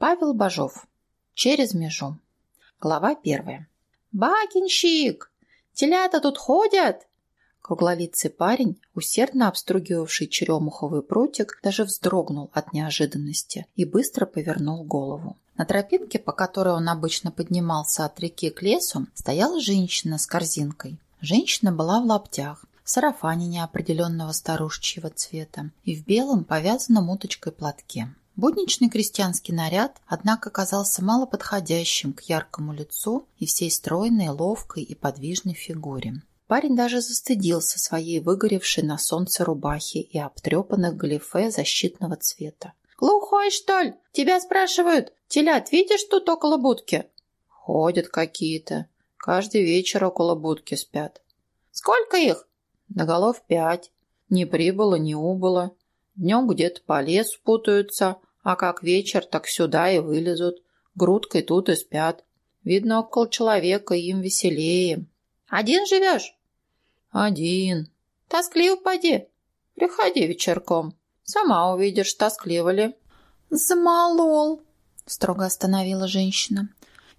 Павел Бажов. Через межу. Глава первая. «Бакинщик! Телята тут ходят!» Круглолицый парень, усердно обстругивавший черемуховый прутик, даже вздрогнул от неожиданности и быстро повернул голову. На тропинке, по которой он обычно поднимался от реки к лесу, стояла женщина с корзинкой. Женщина была в лаптях, в сарафане неопределенного старушечьего цвета и в белом повязанном уточкой платке. Будничный крестьянский наряд, однако, казался малоподходящим к яркому лицу и всей стройной, ловкой и подвижной фигуре. Парень даже застыдился своей выгоревшей на солнце рубахи и обтрепанных галифе защитного цвета. «Глухой, что ли? Тебя спрашивают. Телят видишь тут около будки?» «Ходят какие-то. Каждый вечер около будки спят». «Сколько их?» «На голов пять. Не прибыло, не убыло. Днем где-то по лесу путаются, а как вечер, так сюда и вылезут. Грудкой тут и спят. Видно, около человека им веселее. Один живешь? Один. Тосклив поди. Приходи вечерком. Сама увидишь, тоскливо ли. Замолол, строго остановила женщина.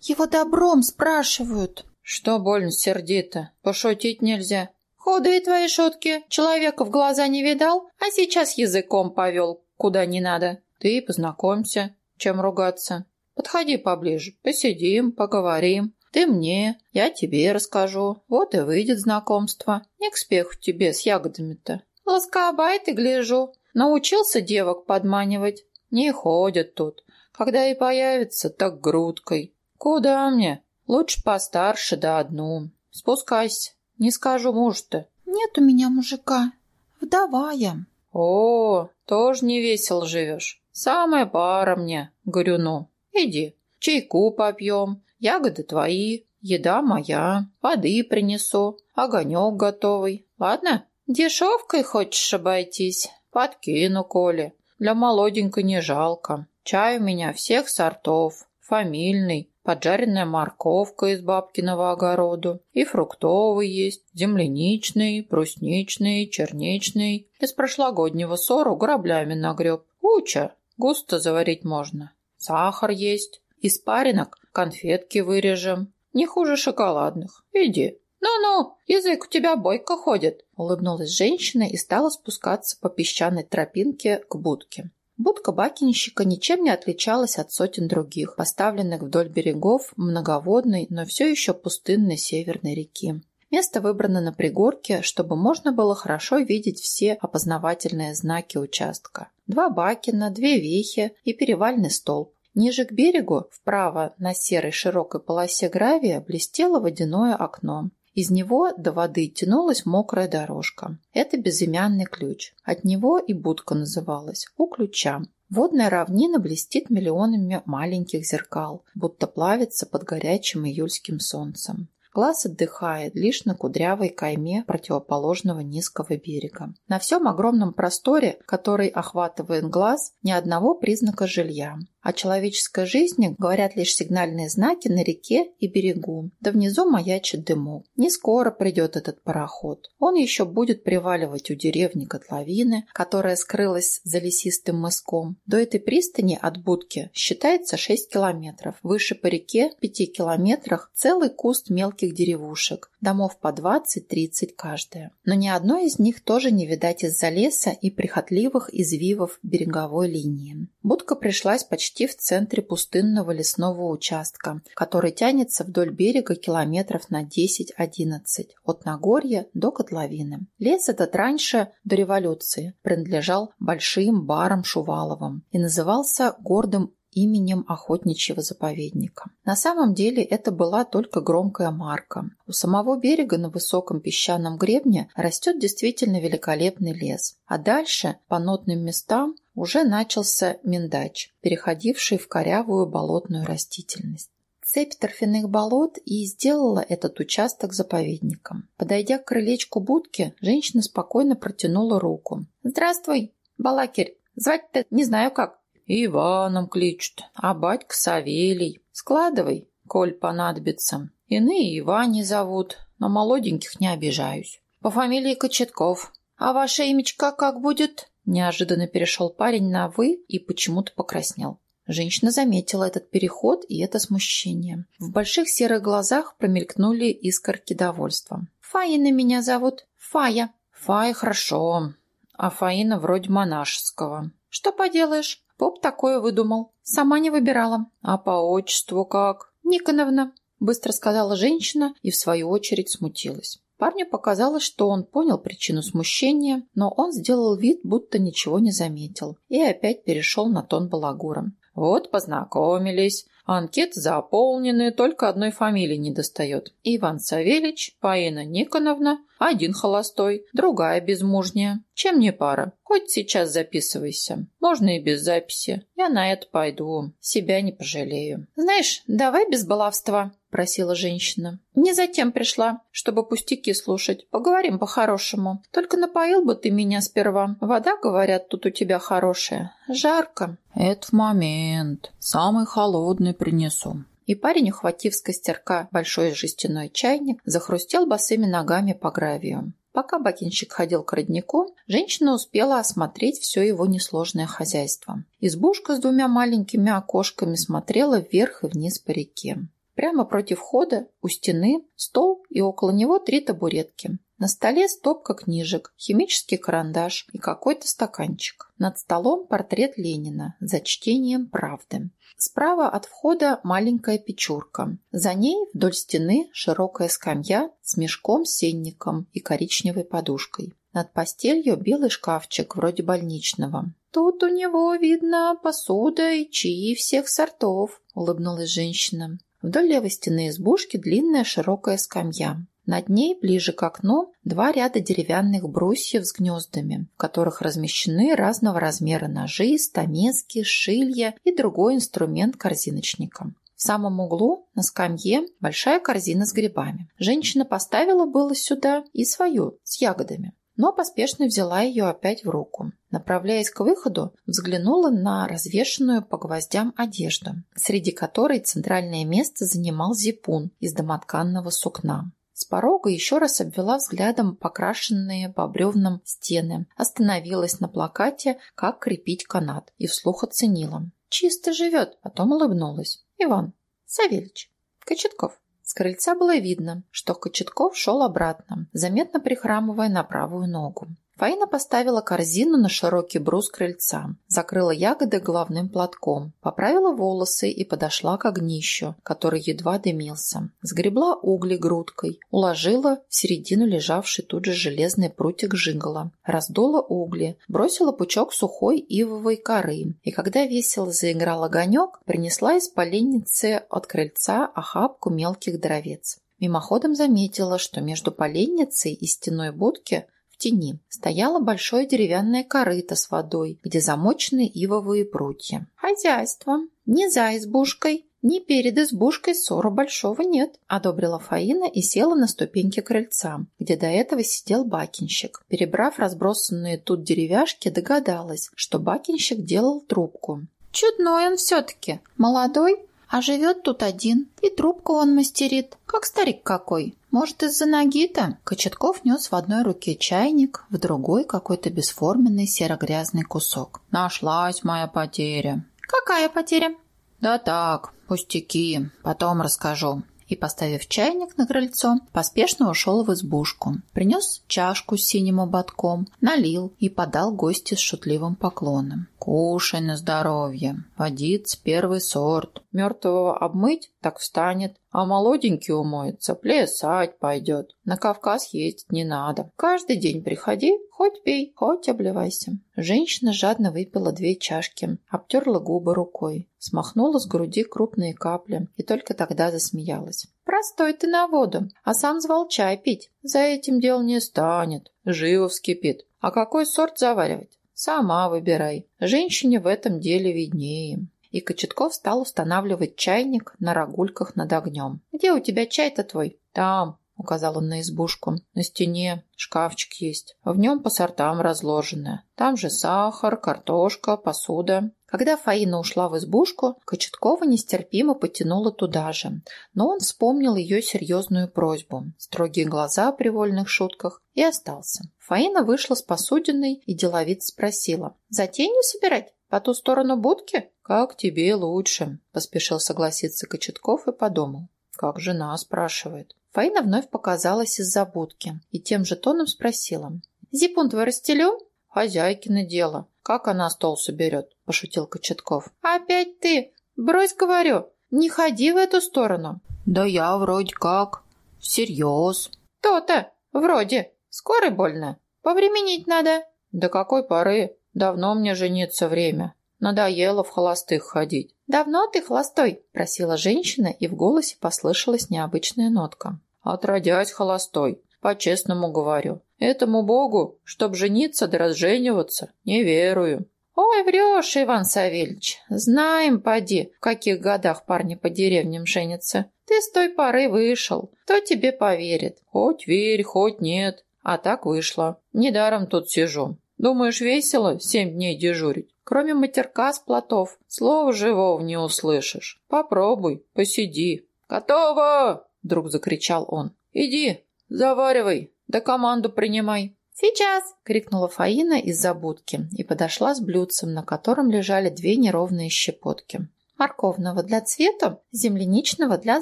Его добром спрашивают. Что больно сердито? Пошутить нельзя. Худые твои шутки. Человека в глаза не видал, а сейчас языком повел, куда не надо. Ты познакомься, чем ругаться. Подходи поближе, посидим, поговорим. Ты мне, я тебе расскажу. Вот и выйдет знакомство. Не к спеху тебе с ягодами-то. Ласкабай ты, гляжу. Научился девок подманивать. Не ходят тут. Когда и появится, так грудкой. Куда мне? Лучше постарше да одну. Спускайся. Не скажу муж-то. Нет у меня мужика. Вдова я. О, тоже не весел живешь. Самая пара мне, горюну. Иди, чайку попьем, ягоды твои, еда моя, воды принесу, огонек готовый. Ладно? Дешевкой хочешь обойтись? Подкину, Коли. Для молоденькой не жалко. Чай у меня всех сортов, фамильный, поджаренная морковка из бабкиного огорода, и фруктовый есть, земляничный, брусничный, черничный. Из прошлогоднего сору граблями нагреб. Куча, Густо заварить можно. Сахар есть. Из паринок конфетки вырежем. Не хуже шоколадных. Иди. «Ну-ну, язык у тебя бойко ходит», — улыбнулась женщина и стала спускаться по песчаной тропинке к будке. Будка бакинщика ничем не отличалась от сотен других, поставленных вдоль берегов многоводной, но все еще пустынной северной реки. Место выбрано на пригорке, чтобы можно было хорошо видеть все опознавательные знаки участка. Два бакина, две вехи и перевальный столб. Ниже к берегу, вправо на серой широкой полосе гравия, блестело водяное окно. Из него до воды тянулась мокрая дорожка. Это безымянный ключ. От него и будка называлась «У ключа». Водная равнина блестит миллионами маленьких зеркал, будто плавится под горячим июльским солнцем. Глаз отдыхает лишь на кудрявой кайме противоположного низкого берега. На всем огромном просторе, который охватывает глаз, ни одного признака жилья. О человеческой жизни говорят лишь сигнальные знаки на реке и берегу. Да внизу маячит дымок. Не скоро придет этот пароход. Он еще будет приваливать у деревни котловины, которая скрылась за лесистым мыском. До этой пристани от будки считается 6 километров. Выше по реке, в 5 километрах, целый куст мелких деревушек. Домов по 20-30 каждая. Но ни одной из них тоже не видать из-за леса и прихотливых извивов береговой линии. Будка пришлась почти в центре пустынного лесного участка, который тянется вдоль берега километров на 10-11, от Нагорья до Котловины. Лес этот раньше, до революции, принадлежал большим барам Шуваловым и назывался гордым именем охотничьего заповедника. На самом деле это была только громкая марка. У самого берега на высоком песчаном гребне растет действительно великолепный лес. А дальше, по нотным местам, уже начался миндач, переходивший в корявую болотную растительность. Цепь торфяных болот и сделала этот участок заповедником. Подойдя к крылечку будки, женщина спокойно протянула руку. «Здравствуй, Балакирь! Звать-то не знаю как». «Иваном кличут, а батька Савелий. Складывай, коль понадобится. Иные Иване зовут, но молоденьких не обижаюсь. По фамилии Кочетков. А ваше имечко как будет?» Неожиданно перешел парень на «вы» и почему-то покраснел. Женщина заметила этот переход и это смущение. В больших серых глазах промелькнули искорки довольства. «Фаина меня зовут. Фая». «Фая хорошо, а Фаина вроде монашеского». «Что поделаешь? Поп такое выдумал. Сама не выбирала». «А по отчеству как?» «Никоновна», — быстро сказала женщина и в свою очередь смутилась. Парню показалось, что он понял причину смущения, но он сделал вид, будто ничего не заметил, и опять перешел на тон балагура. «Вот познакомились. Анкеты заполнены, только одной фамилии не достает. Иван Савельич, Фаина Никоновна, один холостой, другая безмужняя. Чем не пара? Хоть сейчас записывайся. Можно и без записи. Я на это пойду. Себя не пожалею. Знаешь, давай без баловства, просила женщина. Не затем пришла, чтобы пустяки слушать. Поговорим по-хорошему. Только напоил бы ты меня сперва. Вода, говорят, тут у тебя хорошая. Жарко. Это в момент. Самый холодный принесу и парень, ухватив с костерка большой жестяной чайник, захрустел босыми ногами по гравию. Пока бакинщик ходил к роднику, женщина успела осмотреть все его несложное хозяйство. Избушка с двумя маленькими окошками смотрела вверх и вниз по реке. Прямо против входа у стены стол и около него три табуретки. На столе стопка книжек, химический карандаш и какой-то стаканчик. Над столом портрет Ленина за чтением правды. Справа от входа маленькая печурка. За ней вдоль стены широкая скамья с мешком, сенником и коричневой подушкой. Над постелью белый шкафчик вроде больничного. «Тут у него, видно, посуда и чаи всех сортов», — улыбнулась женщина. Вдоль левой стены избушки длинная широкая скамья. Над ней, ближе к окну, два ряда деревянных брусьев с гнездами, в которых размещены разного размера ножи, стамески, шилья и другой инструмент корзиночника. В самом углу на скамье большая корзина с грибами. Женщина поставила было сюда и свою, с ягодами, но поспешно взяла ее опять в руку. Направляясь к выходу, взглянула на развешенную по гвоздям одежду, среди которой центральное место занимал зипун из домотканного сукна. С порога еще раз обвела взглядом покрашенные по бревнам стены, остановилась на плакате «Как крепить канат» и вслух оценила. «Чисто живет», потом улыбнулась. «Иван Савельич Кочетков». С крыльца было видно, что Кочетков шел обратно, заметно прихрамывая на правую ногу. Фаина поставила корзину на широкий брус крыльца, закрыла ягоды головным платком, поправила волосы и подошла к огнищу, который едва дымился. Сгребла угли грудкой, уложила в середину лежавший тут же железный прутик жигала, раздула угли, бросила пучок сухой ивовой коры, и когда весело заиграл огонек, принесла из поленницы от крыльца охапку мелких дровец. Мимоходом заметила, что между поленницей и стеной будки тени стояло большое деревянное корыто с водой, где замочены ивовые прутья. «Хозяйство. Не за избушкой, ни перед избушкой ссора большого нет», — одобрила Фаина и села на ступеньки крыльца, где до этого сидел бакинщик. Перебрав разбросанные тут деревяшки, догадалась, что бакинщик делал трубку. «Чудной он все-таки. Молодой, а живет тут один. И трубку он мастерит, как старик какой. Может, из-за ноги-то?» Кочетков нес в одной руке чайник, в другой какой-то бесформенный серо-грязный кусок. «Нашлась моя потеря». «Какая потеря?» «Да так, пустяки, потом расскажу» и, поставив чайник на крыльцо, поспешно ушел в избушку. Принес чашку с синим ободком, налил и подал гости с шутливым поклоном. «Кушай на здоровье. Водиц первый сорт. Мертвого обмыть, так встанет. А молоденький умоется, плясать пойдет. На Кавказ ездить не надо. Каждый день приходи, хоть пей, хоть обливайся. Женщина жадно выпила две чашки, обтерла губы рукой, смахнула с груди крупные капли и только тогда засмеялась. «Простой ты на воду, а сам звал чай пить. За этим дел не станет. Живо вскипит. А какой сорт заваривать? Сама выбирай. Женщине в этом деле виднее» и Кочетков стал устанавливать чайник на рогульках над огнем. «Где у тебя чай-то твой?» «Там», — указал он на избушку. «На стене шкафчик есть. В нем по сортам разложено. Там же сахар, картошка, посуда». Когда Фаина ушла в избушку, Кочеткова нестерпимо потянула туда же, но он вспомнил ее серьезную просьбу, строгие глаза при вольных шутках и остался. Фаина вышла с посудиной и деловито спросила. «За тенью собирать?» По ту сторону будки? Как тебе лучше, поспешил согласиться Кочетков и подумал. Как жена спрашивает. Фаина вновь показалась из-за будки и тем же тоном спросила. «Зипун твой расстелю?» «Хозяйкино дело. Как она стол соберет?» – пошутил Кочетков. «Опять ты! Брось, говорю! Не ходи в эту сторону!» «Да я вроде как. Всерьез». «То-то! Вроде. Скоро больно. Повременить надо». «До какой поры? Давно мне жениться время. Надоело в холостых ходить». «Давно ты холостой?» – просила женщина, и в голосе послышалась необычная нотка. «Отродясь холостой. По-честному говорю. Этому богу, чтоб жениться да разжениваться, не верую». «Ой, врешь, Иван Савельич. Знаем, поди, в каких годах парни по деревням женятся. Ты с той поры вышел. Кто тебе поверит?» «Хоть верь, хоть нет. А так вышло. Недаром тут сижу. Думаешь, весело семь дней дежурить? Кроме матерка с плотов, слова живого не услышишь. Попробуй, посиди. Готово! Вдруг закричал он. Иди, заваривай, да команду принимай. «Сейчас!» — крикнула Фаина из-за будки и подошла с блюдцем, на котором лежали две неровные щепотки. «Морковного для цвета, земляничного для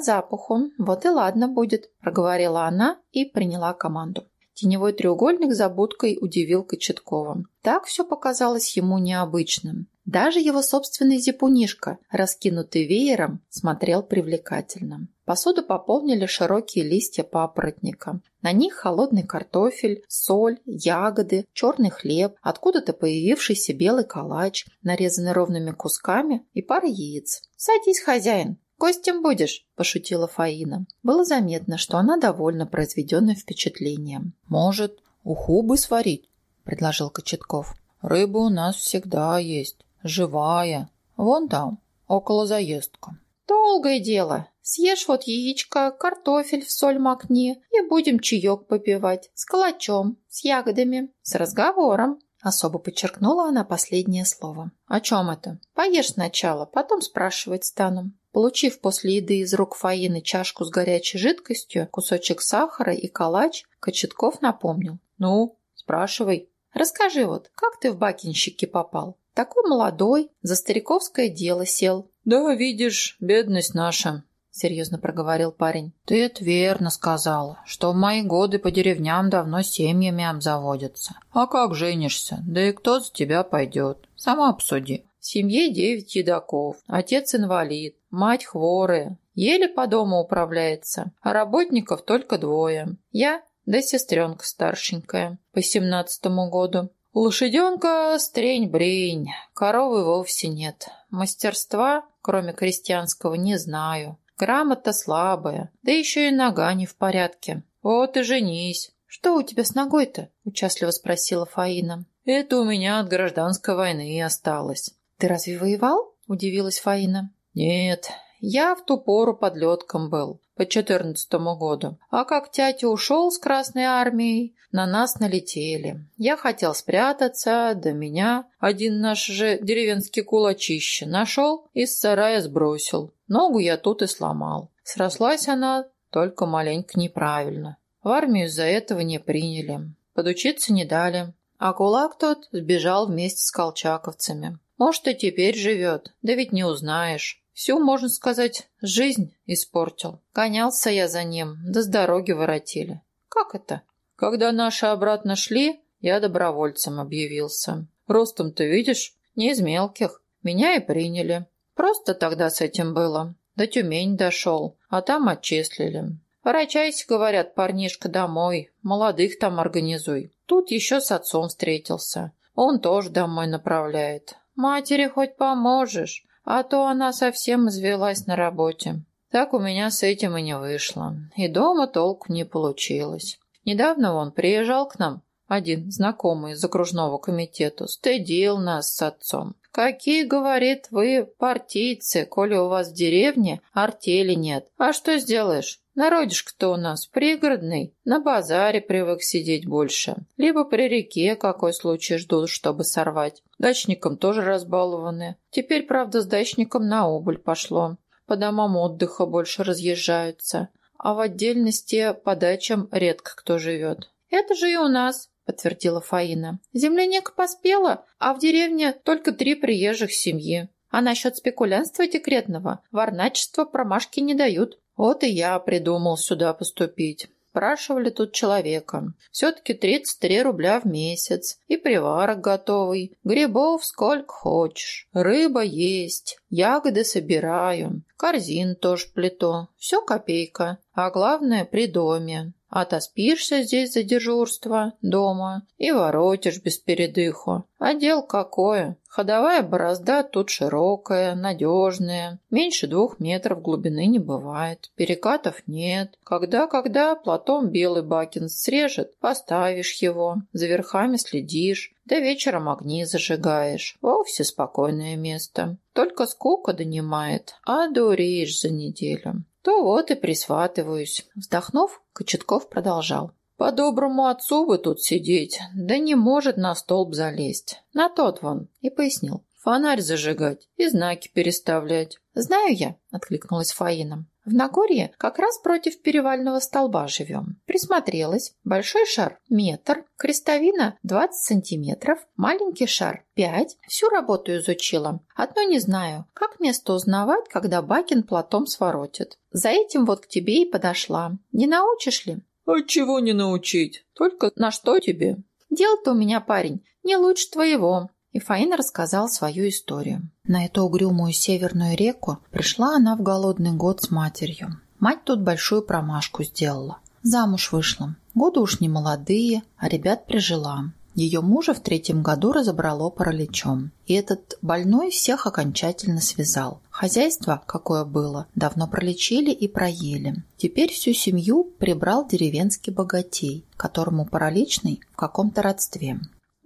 запаху. Вот и ладно будет», — проговорила она и приняла команду. Теневой треугольник за будкой удивил Кочеткова. Так все показалось ему необычным. Даже его собственный зипунишка, раскинутый веером, смотрел привлекательно. Посуду пополнили широкие листья папоротника. На них холодный картофель, соль, ягоды, черный хлеб, откуда-то появившийся белый калач, нарезанный ровными кусками, и пара яиц. «Садись, хозяин!» «Гостем будешь?» – пошутила Фаина. Было заметно, что она довольна произведенным впечатлением. «Может, уху бы сварить?» – предложил Кочетков. «Рыба у нас всегда есть, живая. Вон там, около заездка». «Долгое дело. Съешь вот яичко, картофель в соль макни и будем чаек попивать. С калачом, с ягодами, с разговором». Особо подчеркнула она последнее слово. «О чем это?» «Поешь сначала, потом спрашивать стану». Получив после еды из рук Фаины чашку с горячей жидкостью, кусочек сахара и калач, Кочетков напомнил. «Ну, спрашивай». «Расскажи вот, как ты в бакинщики попал? Такой молодой, за стариковское дело сел». «Да, видишь, бедность наша», — серьезно проговорил парень. «Ты это верно сказала, что в мои годы по деревням давно семьями обзаводятся. А как женишься? Да и кто за тебя пойдет? Сама обсуди. В семье девять едоков, отец инвалид, мать хворая, еле по дому управляется, а работников только двое. Я да сестренка старшенькая, по семнадцатому году. Лошаденка стрень-брень, коровы вовсе нет. Мастерства, кроме крестьянского, не знаю. Грамота слабая, да еще и нога не в порядке. Вот и женись. «Что у тебя с ногой-то?» – участливо спросила Фаина. «Это у меня от гражданской войны осталось. «Ты разве воевал?» – удивилась Фаина. «Нет, я в ту пору подлетком был, по четырнадцатому году. А как тятя ушел с Красной армией, на нас налетели. Я хотел спрятаться, да меня один наш же деревенский кулачище нашел и с сарая сбросил. Ногу я тут и сломал. Срослась она только маленько неправильно. В армию из-за этого не приняли. Подучиться не дали. А кулак тот сбежал вместе с колчаковцами. Может, и теперь живет, да ведь не узнаешь. Всю, можно сказать, жизнь испортил. Гонялся я за ним, да с дороги воротили. Как это? Когда наши обратно шли, я добровольцем объявился. Ростом-то, видишь, не из мелких. Меня и приняли. Просто тогда с этим было. До Тюмень дошел, а там отчислили. Ворочайся, говорят, парнишка, домой. Молодых там организуй. Тут еще с отцом встретился. Он тоже домой направляет. Матери хоть поможешь, а то она совсем извелась на работе. Так у меня с этим и не вышло. И дома толку не получилось. Недавно он приезжал к нам, один знакомый из окружного комитета, стыдил нас с отцом. «Какие, — говорит, — вы партийцы, коли у вас в деревне артели нет. А что сделаешь? Народишко-то у нас пригородный, на базаре привык сидеть больше. Либо при реке какой случай ждут, чтобы сорвать. Дачникам тоже разбалованы. Теперь, правда, с дачником на убыль пошло. По домам отдыха больше разъезжаются. А в отдельности по дачам редко кто живет. Это же и у нас, подтвердила Фаина. Земляника поспела, а в деревне только три приезжих семьи. А насчет спекулянства декретного варначества промашки не дают. Вот и я придумал сюда поступить. Спрашивали тут человека. Все-таки 33 рубля в месяц. И приварок готовый. Грибов сколько хочешь. Рыба есть. Ягоды собираю. Корзин тоже плиту. Все копейка. А главное при доме. Отоспишься здесь за дежурство дома и воротишь без передыху. А дел какое? Ходовая борозда тут широкая, надежная. Меньше двух метров глубины не бывает. Перекатов нет. Когда-когда платом белый бакин срежет, поставишь его. За верхами следишь. До вечером огни зажигаешь. Вовсе спокойное место. Только скука донимает, а дуреешь за неделю то вот и присватываюсь. Вздохнув, Кочетков продолжал. По доброму отцу бы тут сидеть, да не может на столб залезть. На тот вон. И пояснил. Фонарь зажигать и знаки переставлять. Знаю я, откликнулась Фаина. В Нагорье как раз против перевального столба живем. Присмотрелась. Большой шар – метр, крестовина – 20 сантиметров, маленький шар – 5. Всю работу изучила. Одно не знаю, как место узнавать, когда Бакин платом своротит. За этим вот к тебе и подошла. Не научишь ли? А чего не научить? Только на что тебе? Дело-то у меня, парень, не лучше твоего. И Фаина рассказал свою историю. На эту угрюмую северную реку пришла она в голодный год с матерью. Мать тут большую промашку сделала. Замуж вышла. Годы уж не молодые, а ребят прижила. Ее мужа в третьем году разобрало параличом. И этот больной всех окончательно связал. Хозяйство, какое было, давно пролечили и проели. Теперь всю семью прибрал деревенский богатей, которому параличный в каком-то родстве.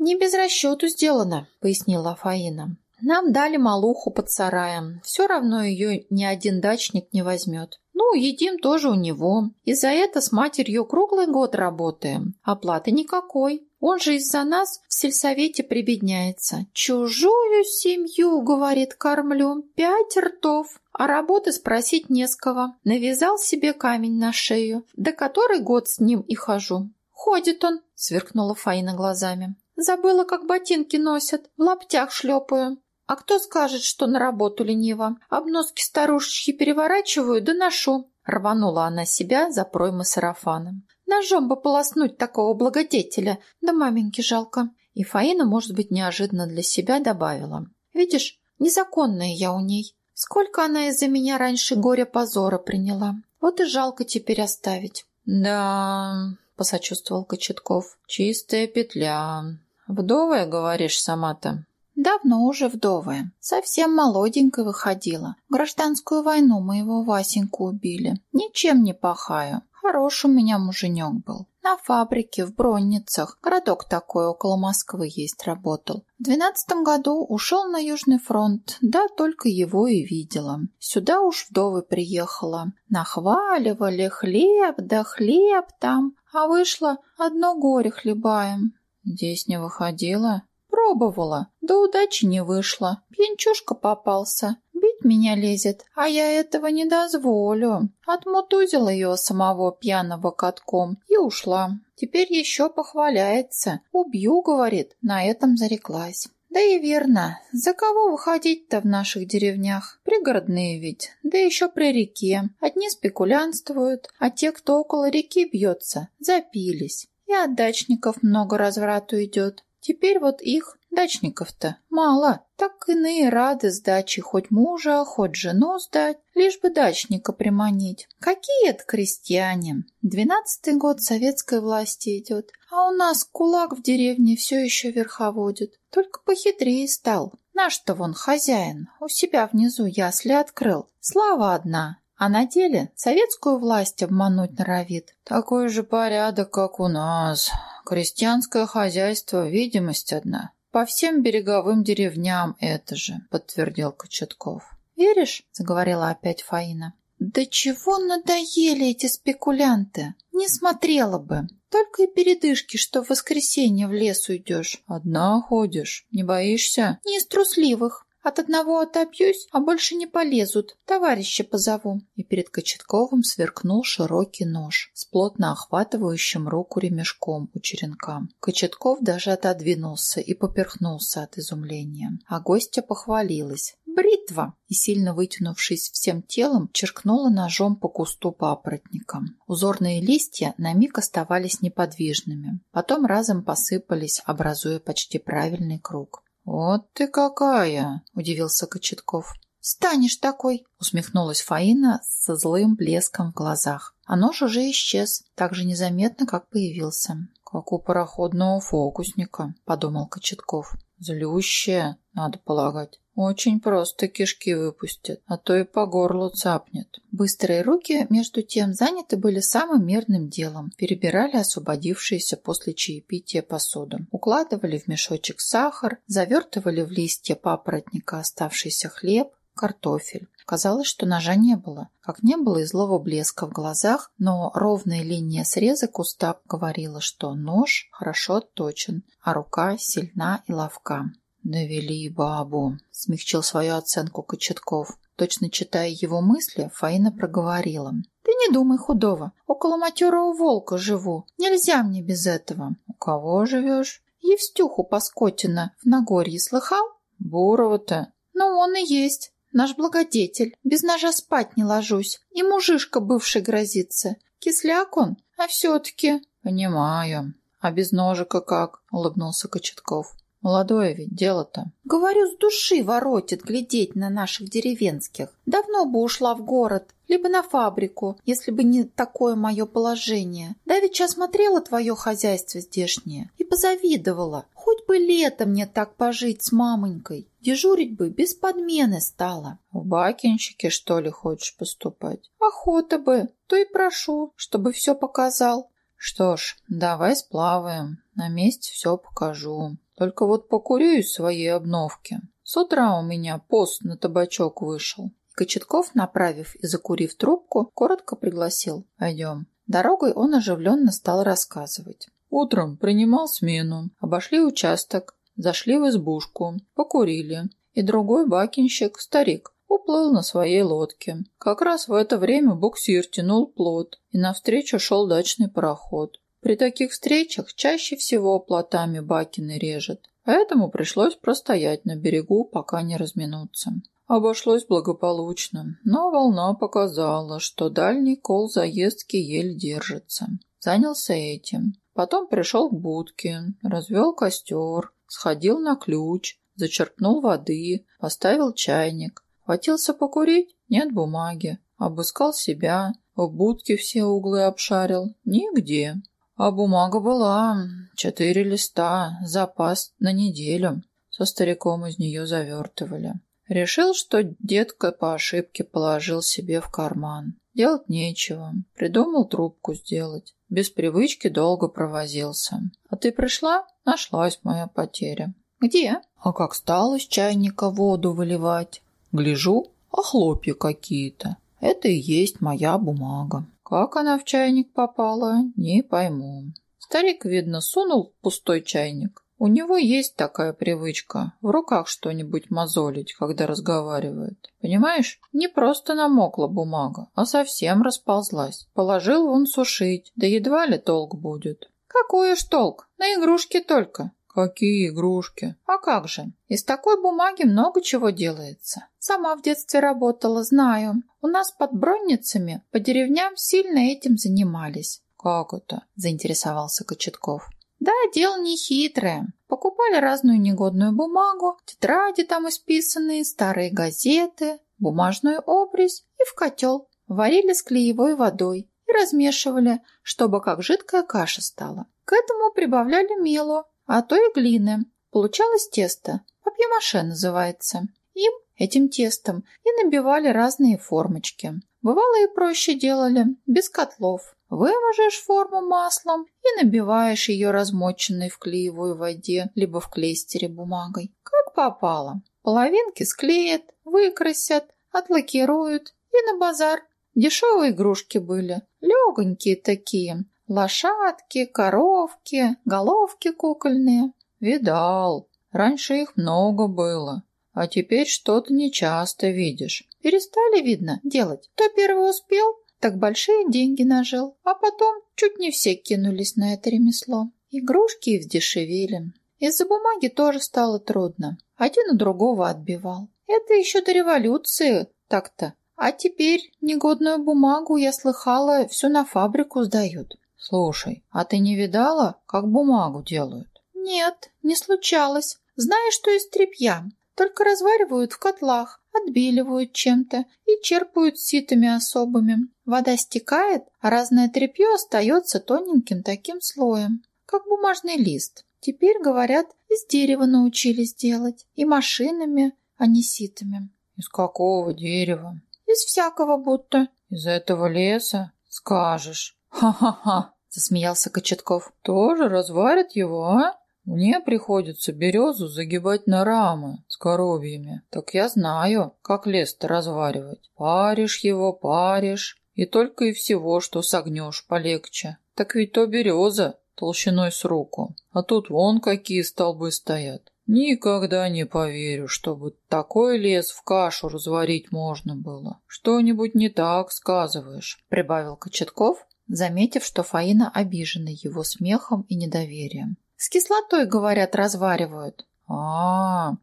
«Не без расчету сделано», — пояснила Фаина. «Нам дали малуху под сараем. Все равно ее ни один дачник не возьмет. Ну, едим тоже у него. И за это с матерью круглый год работаем. Оплаты никакой. Он же из-за нас в сельсовете прибедняется. Чужую семью, говорит, кормлю. Пять ртов. А работы спросить не с кого. Навязал себе камень на шею. Да который год с ним и хожу. Ходит он, сверкнула Фаина глазами. Забыла, как ботинки носят. В лаптях шлепаю. А кто скажет, что на работу лениво? Обноски старушечки переворачиваю да ношу. Рванула она себя за проймы сарафана. Ножом бы полоснуть такого благодетеля, да маменьки жалко. И Фаина, может быть, неожиданно для себя добавила. Видишь, незаконная я у ней. Сколько она из-за меня раньше горя-позора приняла. Вот и жалко теперь оставить. Да, посочувствовал Кочетков. Чистая петля. Вдовая, говоришь, сама-то? Давно уже вдовая. Совсем молоденькой выходила. Гражданскую войну моего Васеньку убили. Ничем не пахаю. Хороший у меня муженек был. На фабрике, в Бронницах. Городок такой около Москвы есть, работал. В двенадцатом году ушел на Южный фронт, да только его и видела. Сюда уж вдовы приехала. Нахваливали хлеб, да хлеб там. А вышло одно горе хлебаем. Здесь не выходила? Пробовала, да удачи не вышло. Пьянчушка попался. Бить меня лезет, а я этого не дозволю. Отмутузила ее самого пьяного катком и ушла. Теперь еще похваляется. Убью, говорит, на этом зареклась. Да и верно. За кого выходить-то в наших деревнях? Пригородные ведь. Да еще при реке. Одни спекулянствуют, а те, кто около реки бьется, запились. И от дачников много разврату идет. Теперь вот их, дачников-то, мало. Так иные рады сдачи хоть мужа, хоть жену сдать, лишь бы дачника приманить. Какие это крестьяне? Двенадцатый год советской власти идет, а у нас кулак в деревне все еще верховодит. Только похитрее стал. Наш-то вон хозяин, у себя внизу ясли открыл. Слава одна, а на деле советскую власть обмануть норовит. Такой же порядок, как у нас. Крестьянское хозяйство, видимость одна. По всем береговым деревням это же, подтвердил Кочетков. Веришь? заговорила опять Фаина. Да чего надоели эти спекулянты? Не смотрела бы. Только и передышки, что в воскресенье в лес уйдешь. Одна ходишь. Не боишься? Не из трусливых. От одного отобьюсь, а больше не полезут. Товарища позову». И перед Кочетковым сверкнул широкий нож с плотно охватывающим руку ремешком у черенка. Кочетков даже отодвинулся и поперхнулся от изумления. А гостья похвалилась. «Бритва!» и, сильно вытянувшись всем телом, черкнула ножом по кусту папоротника. Узорные листья на миг оставались неподвижными, потом разом посыпались, образуя почти правильный круг. «Вот ты какая!» – удивился Кочетков. «Станешь такой!» – усмехнулась Фаина со злым блеском в глазах. А нож уже исчез, так же незаметно, как появился. «Как у пароходного фокусника», – подумал Кочетков. «Злющая, надо полагать». Очень просто кишки выпустят, а то и по горлу цапнет. Быстрые руки, между тем, заняты были самым мирным делом. Перебирали освободившиеся после чаепития посуду. Укладывали в мешочек сахар, завертывали в листья папоротника оставшийся хлеб, картофель. Казалось, что ножа не было, как не было и злого блеска в глазах, но ровная линия среза куста говорила, что нож хорошо отточен, а рука сильна и ловка. «Довели бабу», — смягчил свою оценку Кочетков. Точно читая его мысли, Фаина проговорила. «Ты не думай худого. Около матерого волка живу. Нельзя мне без этого». «У кого живешь?» «Евстюху Паскотина в Нагорье слыхал?» «Бурова-то». «Ну, он и есть. Наш благодетель. Без ножа спать не ложусь. И мужишка бывший грозится. Кисляк он, а все-таки...» «Понимаю. А без ножика как?» — улыбнулся Кочетков. Молодое ведь дело-то. Говорю, с души воротит глядеть на наших деревенских. Давно бы ушла в город, либо на фабрику, если бы не такое мое положение. Да смотрела твое хозяйство здешнее и позавидовала. Хоть бы летом мне так пожить с мамонькой. Дежурить бы без подмены стало. В бакинщике, что ли, хочешь поступать? Охота бы, то и прошу, чтобы все показал. Что ж, давай сплаваем. На месте все покажу. Только вот покурю из своей обновки. С утра у меня пост на табачок вышел. Кочетков, направив и закурив трубку, коротко пригласил. «Пойдем». Дорогой он оживленно стал рассказывать. Утром принимал смену, обошли участок, зашли в избушку, покурили. И другой бакинщик, старик, уплыл на своей лодке. Как раз в это время буксир тянул плот, и навстречу шел дачный пароход. При таких встречах чаще всего плотами бакины режет, поэтому пришлось простоять на берегу, пока не разминуться. Обошлось благополучно, но волна показала, что дальний кол заездки еле держится. Занялся этим. Потом пришел к будке, развел костер, сходил на ключ, зачерпнул воды, поставил чайник. Хватился покурить? Нет бумаги. Обыскал себя, в будке все углы обшарил. Нигде. А бумага была. Четыре листа. Запас на неделю. Со стариком из нее завертывали. Решил, что детка по ошибке положил себе в карман. Делать нечего. Придумал трубку сделать. Без привычки долго провозился. А ты пришла? Нашлась моя потеря. Где? А как стало с чайника воду выливать? Гляжу, а хлопья какие-то. Это и есть моя бумага. Как она в чайник попала, не пойму. Старик, видно, сунул пустой чайник. У него есть такая привычка в руках что-нибудь мозолить, когда разговаривает. Понимаешь, не просто намокла бумага, а совсем расползлась. Положил он сушить, да едва ли толк будет. Какой уж толк, на игрушки только. Какие игрушки? А как же? Из такой бумаги много чего делается. Сама в детстве работала, знаю. У нас под Бронницами по деревням сильно этим занимались. Как это? Заинтересовался Кочетков. Да, дело не хитрое. Покупали разную негодную бумагу, тетради там исписанные, старые газеты, бумажную обрезь и в котел. Варили с клеевой водой и размешивали, чтобы как жидкая каша стала. К этому прибавляли мелу, а то и глины. Получалось тесто, папье-маше называется. Им, этим тестом, и набивали разные формочки. Бывало и проще делали, без котлов. Выможешь форму маслом и набиваешь ее размоченной в клеевой воде, либо в клейстере бумагой. Как попало. Половинки склеят, выкрасят, отлакируют и на базар. Дешевые игрушки были, легонькие такие, Лошадки, коровки, головки кукольные. Видал. Раньше их много было. А теперь что-то нечасто видишь. Перестали, видно, делать. Кто первый успел, так большие деньги нажил. А потом чуть не все кинулись на это ремесло. Игрушки вздешевели. Из-за бумаги тоже стало трудно. Один у другого отбивал. Это еще до революции так-то. А теперь негодную бумагу, я слыхала, всю на фабрику сдают. Слушай, а ты не видала, как бумагу делают? Нет, не случалось. Знаешь, что из тряпья? Только разваривают в котлах, отбеливают чем-то и черпают ситами особыми. Вода стекает, а разное тряпье остается тоненьким таким слоем, как бумажный лист. Теперь, говорят, из дерева научились делать, и машинами, а не ситами. Из какого дерева? Из всякого будто. Из этого леса? Скажешь. Ха-ха-ха, засмеялся Кочетков. Тоже разварят его, а? Мне приходится березу загибать на рамы с коровьями. Так я знаю, как лес-то разваривать. Паришь его, паришь, и только и всего, что согнешь полегче. Так ведь то береза толщиной с руку. А тут вон какие столбы стоят. Никогда не поверю, чтобы такой лес в кашу разварить можно было. Что-нибудь не так сказываешь, прибавил Кочетков, заметив, что Фаина обижена его смехом и недоверием. С кислотой, говорят, разваривают. А, -а, -а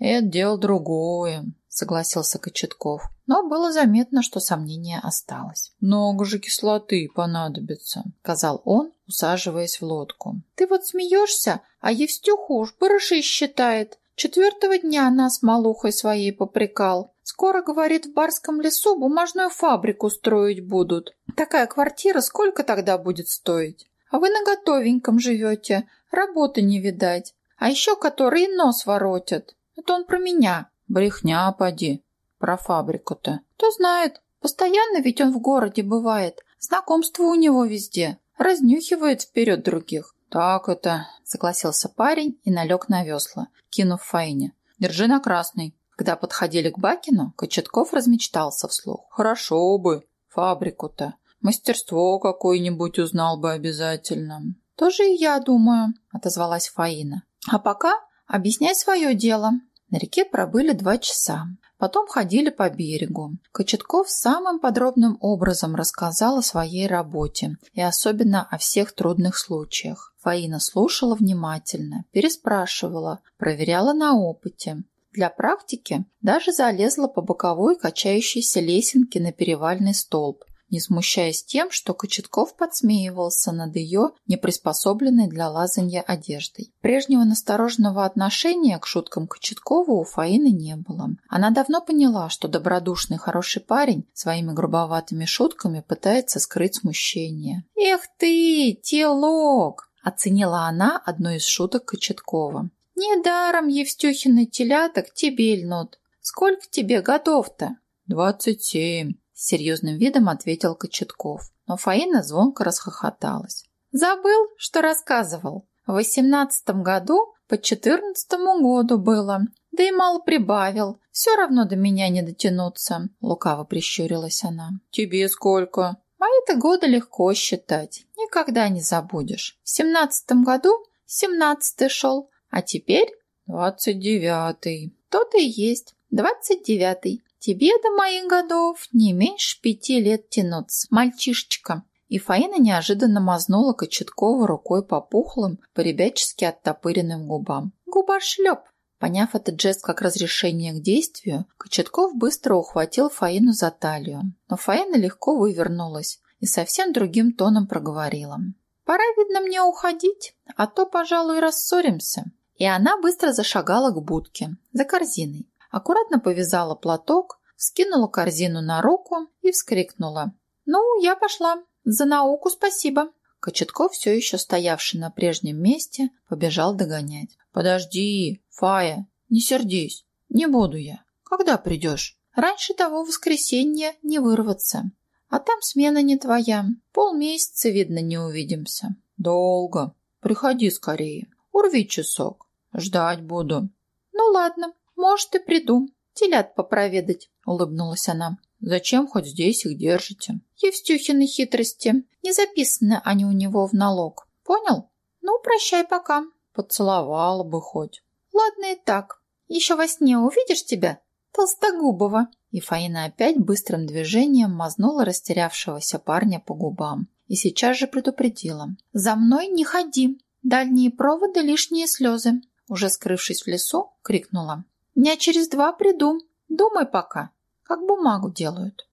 это дело другое, согласился Кочетков. Но было заметно, что сомнение осталось. Много же кислоты понадобится, сказал он, усаживаясь в лодку. Ты вот смеешься, а Евстюху уж барыши считает. Четвертого дня нас малухой своей попрекал. Скоро, говорит, в Барском лесу бумажную фабрику строить будут. Такая квартира сколько тогда будет стоить? А вы на готовеньком живете, работы не видать. А еще которые нос воротят. Это он про меня. Брехня поди. Про фабрику-то. Кто знает. Постоянно ведь он в городе бывает. Знакомство у него везде. Разнюхивает вперед других. Так это, согласился парень и налег на весла, кинув Фаине. Держи на красный. Когда подходили к Бакину, Кочетков размечтался вслух. Хорошо бы, фабрику-то. Мастерство какое-нибудь узнал бы обязательно. Тоже и я думаю, отозвалась Фаина. А пока объясняй свое дело. На реке пробыли два часа. Потом ходили по берегу. Кочетков самым подробным образом рассказал о своей работе и особенно о всех трудных случаях. Фаина слушала внимательно, переспрашивала, проверяла на опыте. Для практики даже залезла по боковой качающейся лесенке на перевальный столб, не смущаясь тем, что Кочетков подсмеивался над ее неприспособленной для лазанья одеждой. Прежнего настороженного отношения к шуткам Кочеткова у Фаины не было. Она давно поняла, что добродушный хороший парень своими грубоватыми шутками пытается скрыть смущение. «Эх ты, телок!» – оценила она одну из шуток Кочеткова. «Недаром Евстюхины теляток тебе льнут. Сколько тебе годов-то?» «Двадцать семь», с серьезным видом ответил Кочетков. Но Фаина звонко расхохоталась. Забыл, что рассказывал. В восемнадцатом году по четырнадцатому году было. Да и мало прибавил. Все равно до меня не дотянуться. Лукаво прищурилась она. Тебе сколько? А это годы легко считать. Никогда не забудешь. В семнадцатом году семнадцатый шел. А теперь двадцать девятый. То-то и есть. Двадцать девятый. Тебе до моих годов не меньше пяти лет тянуться, мальчишечка. И Фаина неожиданно мазнула Кочеткова рукой по пухлым, по-ребячески оттопыренным губам. Губошлеп! Поняв этот жест как разрешение к действию, Кочетков быстро ухватил Фаину за талию. Но Фаина легко вывернулась и совсем другим тоном проговорила. «Пора, видно, мне уходить, а то, пожалуй, рассоримся». И она быстро зашагала к будке за корзиной аккуратно повязала платок, скинула корзину на руку и вскрикнула. «Ну, я пошла. За науку спасибо». Кочетков, все еще стоявший на прежнем месте, побежал догонять. «Подожди, Фая, не сердись. Не буду я. Когда придешь?» «Раньше того воскресенья не вырваться. А там смена не твоя. Полмесяца, видно, не увидимся». «Долго. Приходи скорее. Урви часок. Ждать буду». «Ну ладно, может, и приду. Телят попроведать, улыбнулась она. Зачем хоть здесь их держите? Евстюхины хитрости. Не записаны они у него в налог. Понял? Ну, прощай пока. Поцеловала бы хоть. Ладно и так. Еще во сне увидишь тебя, толстогубого!» И Фаина опять быстрым движением мазнула растерявшегося парня по губам. И сейчас же предупредила. «За мной не ходи! Дальние проводы, лишние слезы!» Уже скрывшись в лесу, крикнула. «Дня через два приду. Думай пока, как бумагу делают».